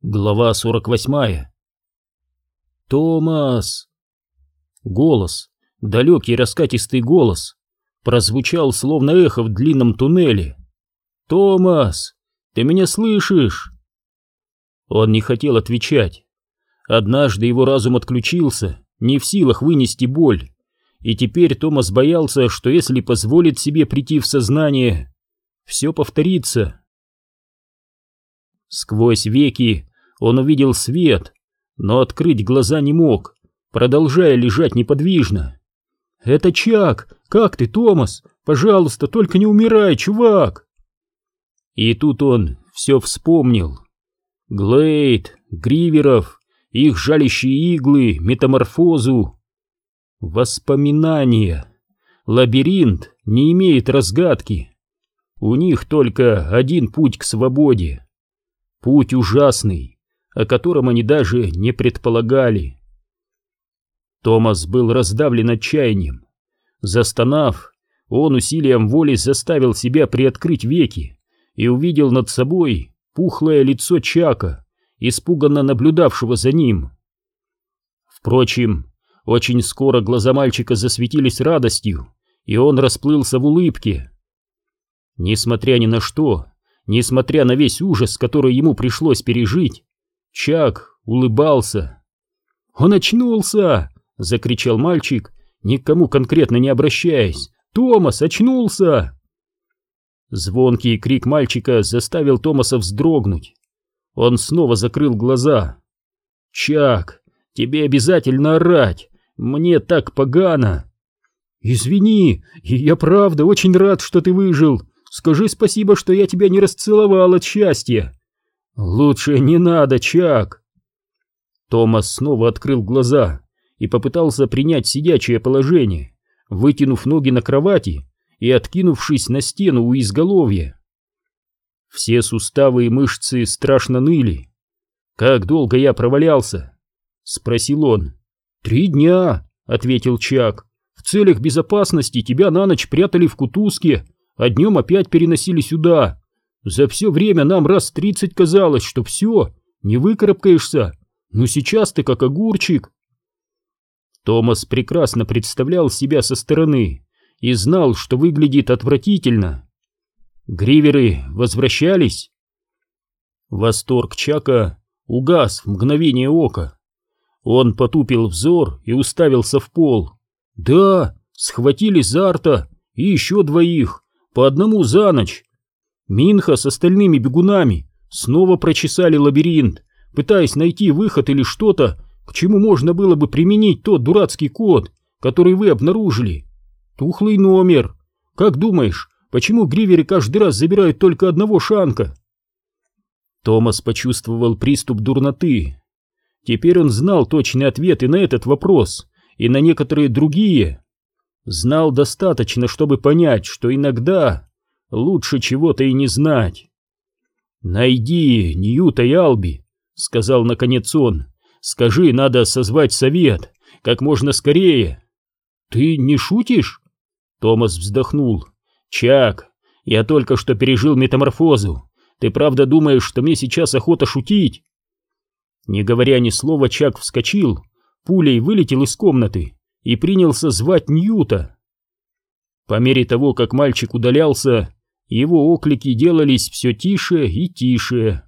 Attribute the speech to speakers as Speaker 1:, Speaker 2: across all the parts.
Speaker 1: Глава 48 «Томас!» Голос, далекий раскатистый голос, прозвучал словно эхо в длинном туннеле. «Томас! Ты меня слышишь?» Он не хотел отвечать. Однажды его разум отключился, не в силах вынести боль, и теперь Томас боялся, что если позволит себе прийти в сознание, все повторится. Сквозь веки он увидел свет, но открыть глаза не мог, продолжая лежать неподвижно. «Это Чак! Как ты, Томас? Пожалуйста, только не умирай, чувак!» И тут он все вспомнил. Глейд, Гриверов, их жалящие иглы, метаморфозу. Воспоминания. Лабиринт не имеет разгадки. У них только один путь к свободе. Путь ужасный, о котором они даже не предполагали. Томас был раздавлен отчаянием. Застонав, он усилием воли заставил себя приоткрыть веки и увидел над собой пухлое лицо Чака, испуганно наблюдавшего за ним. Впрочем, очень скоро глаза мальчика засветились радостью, и он расплылся в улыбке. Несмотря ни на что, несмотря на весь ужас, который ему пришлось пережить, Чак улыбался. «Он очнулся!» — закричал мальчик, никому конкретно не обращаясь. «Томас очнулся!» Звонкий крик мальчика заставил Томаса вздрогнуть. Он снова закрыл глаза. «Чак, тебе обязательно орать! Мне так погано!» «Извини, я правда очень рад, что ты выжил. Скажи спасибо, что я тебя не расцеловал от счастья!» «Лучше не надо, Чак!» Томас снова открыл глаза и попытался принять сидячее положение, вытянув ноги на кровати и откинувшись на стену у изголовья. Все суставы и мышцы страшно ныли. «Как долго я провалялся?» — спросил он. «Три дня», — ответил Чак. «В целях безопасности тебя на ночь прятали в кутузке, а днем опять переносили сюда. За все время нам раз тридцать казалось, что все, не выкарабкаешься. Но сейчас ты как огурчик. Томас прекрасно представлял себя со стороны и знал, что выглядит отвратительно. Гриверы возвращались? Восторг Чака угас в мгновение ока. Он потупил взор и уставился в пол. Да, схватили Зарта и еще двоих, по одному за ночь, Минха с остальными бегунами снова прочесали лабиринт, пытаясь найти выход или что-то, к чему можно было бы применить тот дурацкий код, который вы обнаружили. Тухлый номер. Как думаешь, почему гриверы каждый раз забирают только одного шанка? Томас почувствовал приступ дурноты. Теперь он знал точные ответы на этот вопрос и на некоторые другие. Знал достаточно, чтобы понять, что иногда лучше чего-то и не знать. «Найди Ньюта и Алби», — сказал наконец он. «Скажи, надо созвать совет, как можно скорее». «Ты не шутишь?» Томас вздохнул. «Чак, я только что пережил метаморфозу. Ты правда думаешь, что мне сейчас охота шутить?» Не говоря ни слова, Чак вскочил, пулей вылетел из комнаты и принялся звать Ньюта. По мере того, как мальчик удалялся, его оклики делались все тише и тише.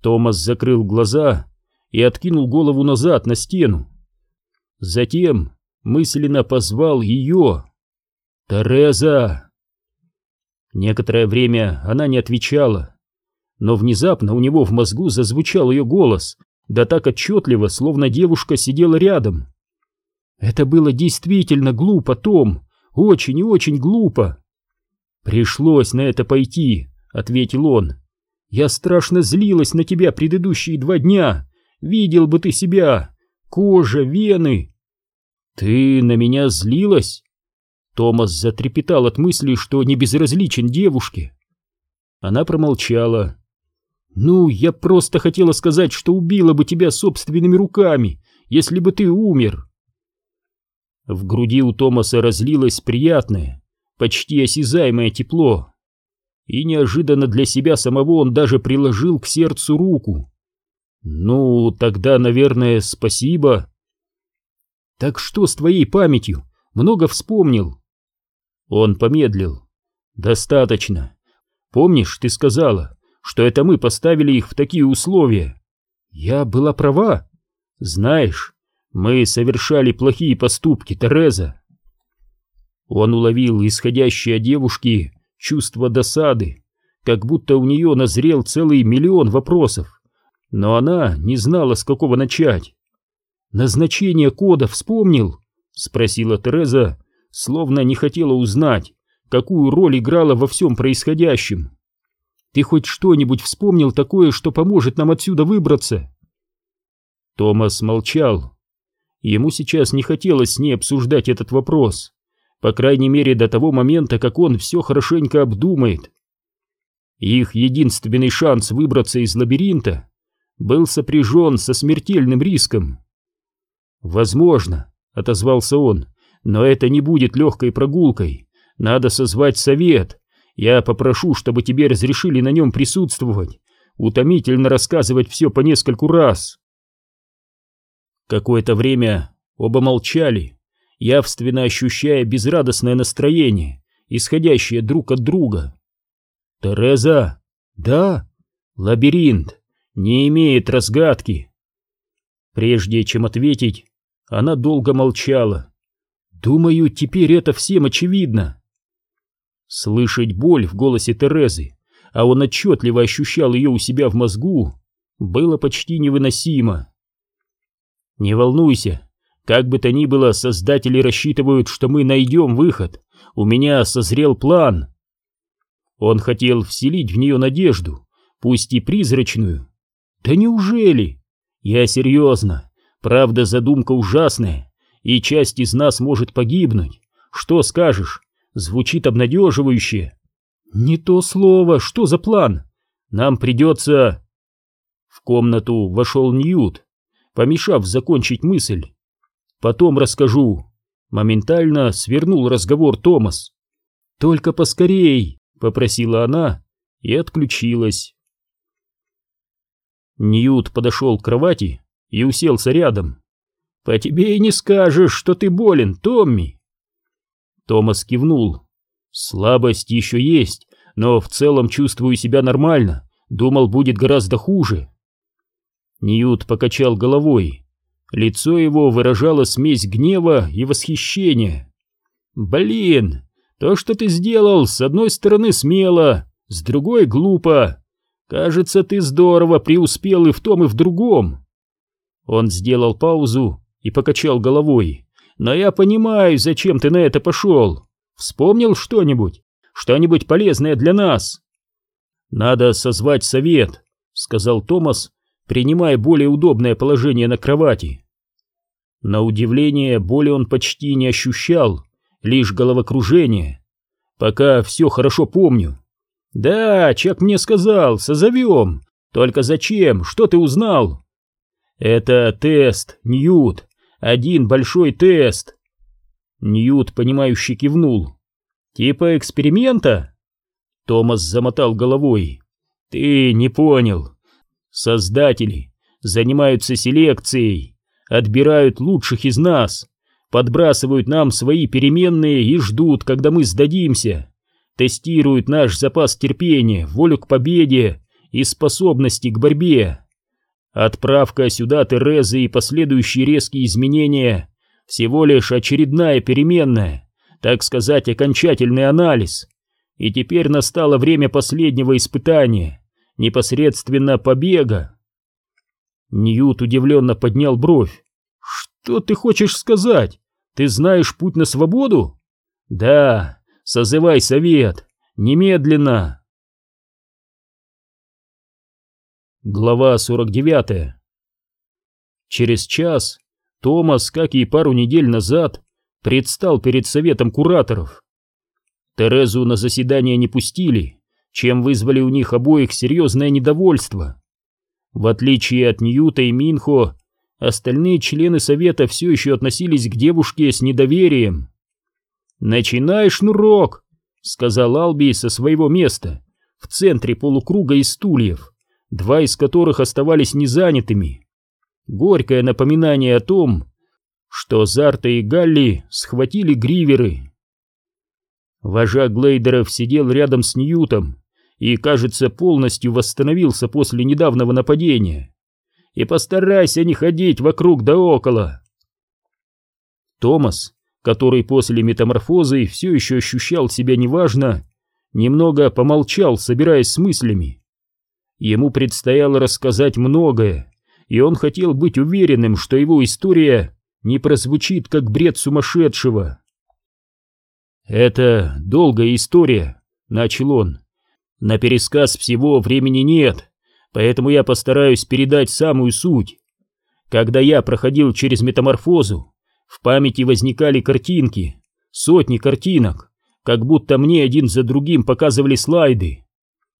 Speaker 1: Томас закрыл глаза и откинул голову назад на стену. Затем мысленно позвал ее. «Тереза!» Некоторое время она не отвечала, но внезапно у него в мозгу зазвучал ее голос, да так отчетливо, словно девушка сидела рядом. Это было действительно глупо, Том, очень и очень глупо. «Пришлось на это пойти», — ответил он. «Я страшно злилась на тебя предыдущие два дня. Видел бы ты себя. Кожа, вены». «Ты на меня злилась?» Томас затрепетал от мысли, что не безразличен девушке. Она промолчала. «Ну, я просто хотела сказать, что убила бы тебя собственными руками, если бы ты умер». В груди у Томаса разлилось приятное, почти осязаемое тепло. и неожиданно для себя самого он даже приложил к сердцу руку. «Ну, тогда, наверное, спасибо». «Так что с твоей памятью? Много вспомнил?» Он помедлил. «Достаточно. Помнишь, ты сказала, что это мы поставили их в такие условия?» «Я была права. Знаешь, мы совершали плохие поступки, Тереза». Он уловил исходящее от девушки чувство досады, как будто у нее назрел целый миллион вопросов, но она не знала, с какого начать. «Назначение кода вспомнил?» — спросила Тереза, словно не хотела узнать, какую роль играла во всем происходящем. «Ты хоть что-нибудь вспомнил такое, что поможет нам отсюда выбраться?» Томас молчал. Ему сейчас не хотелось с ней обсуждать этот вопрос, по крайней мере до того момента, как он все хорошенько обдумает. Их единственный шанс выбраться из лабиринта был сопряжен со смертельным риском. «Возможно», — отозвался он, — «но это не будет легкой прогулкой. Надо созвать совет. Я попрошу, чтобы тебе разрешили на нем присутствовать, утомительно рассказывать все по нескольку раз». Какое-то время оба молчали, явственно ощущая безрадостное настроение, исходящее друг от друга. «Тереза!» «Да?» «Лабиринт не имеет разгадки». Прежде чем ответить, она долго молчала. «Думаю, теперь это всем очевидно». Слышать боль в голосе Терезы, а он отчетливо ощущал ее у себя в мозгу, было почти невыносимо. «Не волнуйся, как бы то ни было, создатели рассчитывают, что мы найдем выход. У меня созрел план». Он хотел вселить в нее надежду, пусть и призрачную. «Да неужели?» «Я серьезно. Правда, задумка ужасная, и часть из нас может погибнуть. Что скажешь? Звучит обнадеживающе. Не то слово, что за план? Нам придется... В комнату вошел Ньют, помешав закончить мысль. Потом расскажу. Моментально свернул разговор Томас. Только поскорей, попросила она и отключилась. Ньют подошел к кровати и уселся рядом. «По тебе и не скажешь, что ты болен, Томми!» Томас кивнул. «Слабость еще есть, но в целом чувствую себя нормально. Думал, будет гораздо хуже». Ньют покачал головой. Лицо его выражало смесь гнева и восхищения. «Блин, то, что ты сделал, с одной стороны смело, с другой глупо. Кажется, ты здорово преуспел и в том, и в другом. Он сделал паузу и покачал головой. «Но я понимаю, зачем ты на это пошел. Вспомнил что-нибудь? Что-нибудь полезное для нас?» «Надо созвать совет», — сказал Томас, принимая более удобное положение на кровати. На удивление, боли он почти не ощущал, лишь головокружение. Пока все хорошо помню. «Да, Чак мне сказал, созовем. Только зачем? Что ты узнал?» «Это тест, Ньют, один большой тест!» Ньют, понимающе кивнул. «Типа эксперимента?» Томас замотал головой. «Ты не понял. Создатели занимаются селекцией, отбирают лучших из нас, подбрасывают нам свои переменные и ждут, когда мы сдадимся, тестируют наш запас терпения, волю к победе и способности к борьбе. Отправка сюда Терезы и последующие резкие изменения – всего лишь очередная переменная, так сказать, окончательный анализ. И теперь настало время последнего испытания, непосредственно побега. Ньют удивленно поднял бровь. «Что ты хочешь сказать? Ты знаешь путь на свободу?» «Да, созывай совет, немедленно!» Глава 49 Через час Томас, как и пару недель назад, предстал перед советом кураторов. Терезу на заседание не пустили, чем вызвали у них обоих серьезное недовольство. В отличие от Ньюта и Минхо, остальные члены совета все еще относились к девушке с недоверием. «Начинай, шнурок!» — сказал Алби со своего места в центре полукруга из стульев, два из которых оставались незанятыми. Горькое напоминание о том, что Зарта и Галли схватили гриверы. Вожак Глейдеров сидел рядом с Ньютом и, кажется, полностью восстановился после недавнего нападения. И постарайся не ходить вокруг да около. Томас, который после метаморфозы все еще ощущал себя неважно, немного помолчал, собираясь с мыслями. Ему предстояло рассказать многое, и он хотел быть уверенным, что его история не прозвучит как бред сумасшедшего. «Это долгая история», — начал он. «На пересказ всего времени нет, поэтому я постараюсь передать самую суть. Когда я проходил через метаморфозу, в памяти возникали картинки, сотни картинок, как будто мне один за другим показывали слайды.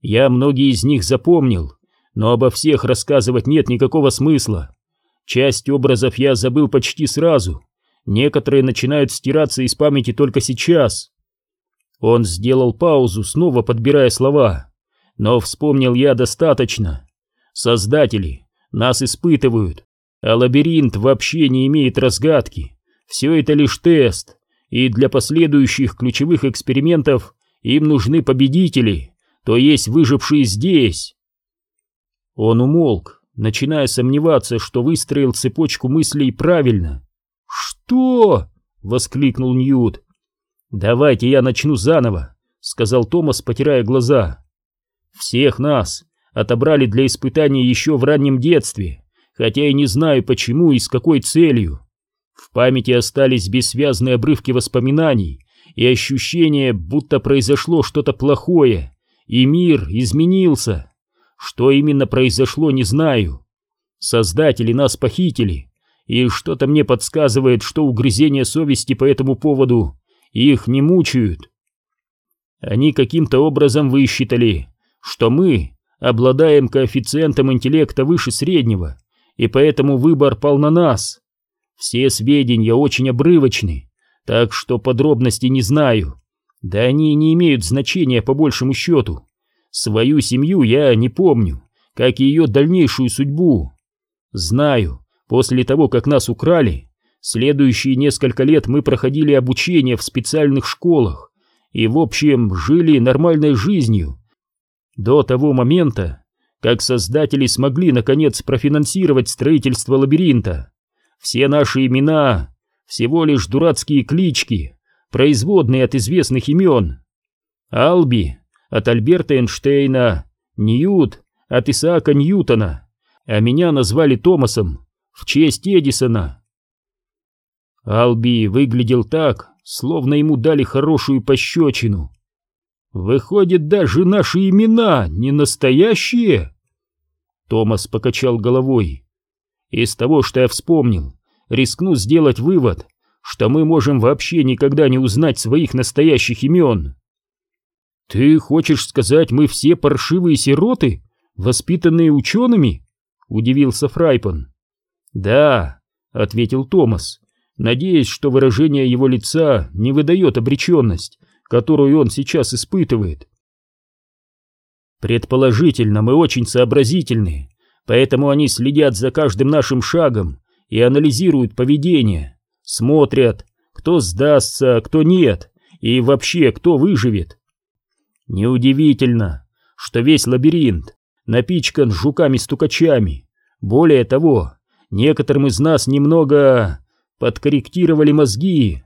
Speaker 1: Я многие из них запомнил, но обо всех рассказывать нет никакого смысла. Часть образов я забыл почти сразу, некоторые начинают стираться из памяти только сейчас. Он сделал паузу, снова подбирая слова, но вспомнил я достаточно. Создатели нас испытывают, а лабиринт вообще не имеет разгадки. Все это лишь тест, и для последующих ключевых экспериментов им нужны победители, то есть выжившие здесь. Он умолк, начиная сомневаться, что выстроил цепочку мыслей правильно. «Что?» — воскликнул Ньют. «Давайте я начну заново», — сказал Томас, потирая глаза. «Всех нас отобрали для испытаний еще в раннем детстве, хотя и не знаю почему и с какой целью. В памяти остались бессвязные обрывки воспоминаний и ощущение, будто произошло что-то плохое, и мир изменился. Что именно произошло, не знаю. Создатели нас похитили, и что-то мне подсказывает, что угрызения совести по этому поводу их не мучают. Они каким-то образом высчитали, что мы обладаем коэффициентом интеллекта выше среднего, и поэтому выбор пал на нас. Все сведения очень обрывочны, так что подробностей не знаю. Да они не имеют значения по большему счету. Свою семью я не помню, как и ее дальнейшую судьбу. Знаю, после того, как нас украли, следующие несколько лет мы проходили обучение в специальных школах и, в общем, жили нормальной жизнью. До того момента, как создатели смогли, наконец, профинансировать строительство лабиринта. Все наши имена — всего лишь дурацкие клички, производные от известных имен. Алби от Альберта Эйнштейна, Ньют от Исаака Ньютона, а меня назвали Томасом в честь Эдисона. Алби выглядел так, словно ему дали хорошую пощечину. Выходит, даже наши имена не настоящие? Томас покачал головой. Из того, что я вспомнил, рискну сделать вывод, что мы можем вообще никогда не узнать своих настоящих имен. «Ты хочешь сказать, мы все паршивые сироты, воспитанные учеными?» — удивился Фрайпан. «Да», — ответил Томас, надеясь, что выражение его лица не выдает обреченность, которую он сейчас испытывает. «Предположительно, мы очень сообразительные, поэтому они следят за каждым нашим шагом и анализируют поведение, смотрят, кто сдастся, кто нет, и вообще, кто выживет. Неудивительно, что весь лабиринт напичкан жуками-стукачами. Более того, некоторым из нас немного подкорректировали мозги.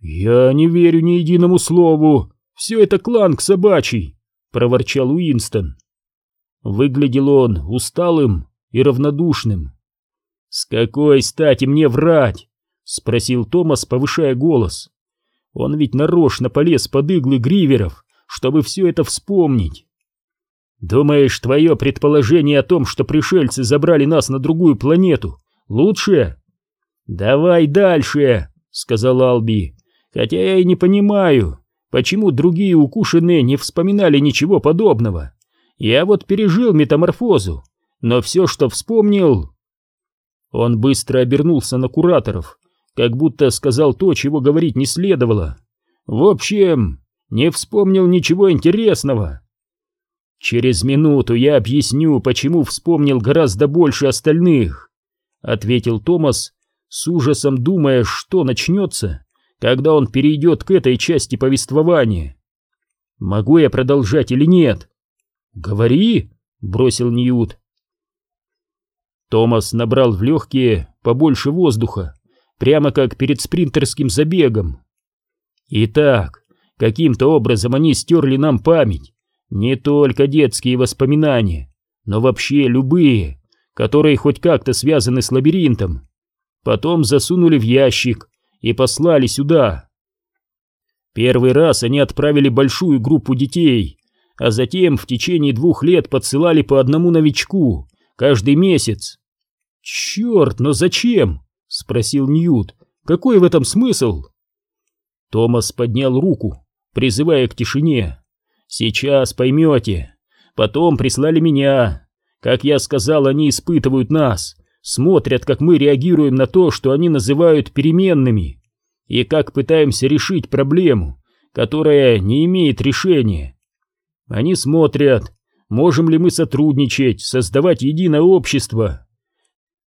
Speaker 1: «Я не верю ни единому слову. Все это кланг собачий», — проворчал Уинстон. Выглядел он усталым и равнодушным. «С какой стати мне врать?» — спросил Томас, повышая голос. Он ведь нарочно полез под иглы гриверов, чтобы все это вспомнить. Думаешь, твое предположение о том, что пришельцы забрали нас на другую планету, лучше? Давай дальше, сказал Алби, хотя я и не понимаю, почему другие укушенные не вспоминали ничего подобного. Я вот пережил метаморфозу, но все, что вспомнил... Он быстро обернулся на кураторов, как будто сказал то, чего говорить не следовало. В общем, не вспомнил ничего интересного. Через минуту я объясню, почему вспомнил гораздо больше остальных, ответил Томас, с ужасом думая, что начнется, когда он перейдет к этой части повествования. Могу я продолжать или нет? Говори, бросил Ньют. Томас набрал в легкие побольше воздуха, прямо как перед спринтерским забегом. Итак, каким-то образом они стерли нам память, не только детские воспоминания, но вообще любые, которые хоть как-то связаны с лабиринтом. Потом засунули в ящик и послали сюда. Первый раз они отправили большую группу детей, а затем в течение двух лет подсылали по одному новичку каждый месяц. «Черт, но зачем?» — спросил Ньют. «Какой в этом смысл?» Томас поднял руку, призывая к тишине. «Сейчас поймете. Потом прислали меня. Как я сказал, они испытывают нас, смотрят, как мы реагируем на то, что они называют переменными, и как пытаемся решить проблему, которая не имеет решения. Они смотрят, можем ли мы сотрудничать, создавать единое общество.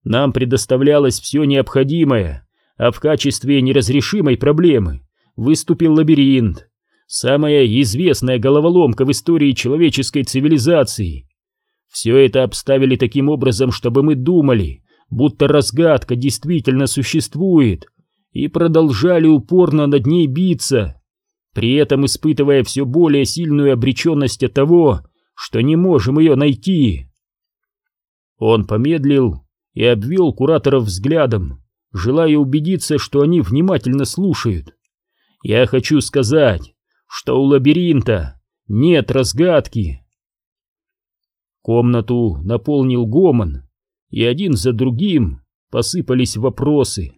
Speaker 1: Нам предоставлялось все необходимое, а в качестве неразрешимой проблемы выступил лабиринт, самая известная головоломка в истории человеческой цивилизации. Все это обставили таким образом, чтобы мы думали, будто разгадка действительно существует, и продолжали упорно над ней биться, при этом испытывая все более сильную обреченность от того, что не можем ее найти. Он помедлил и обвел кураторов взглядом, желая убедиться, что они внимательно слушают. «Я хочу сказать, что у лабиринта нет разгадки». Комнату наполнил гомон, и один за другим посыпались вопросы.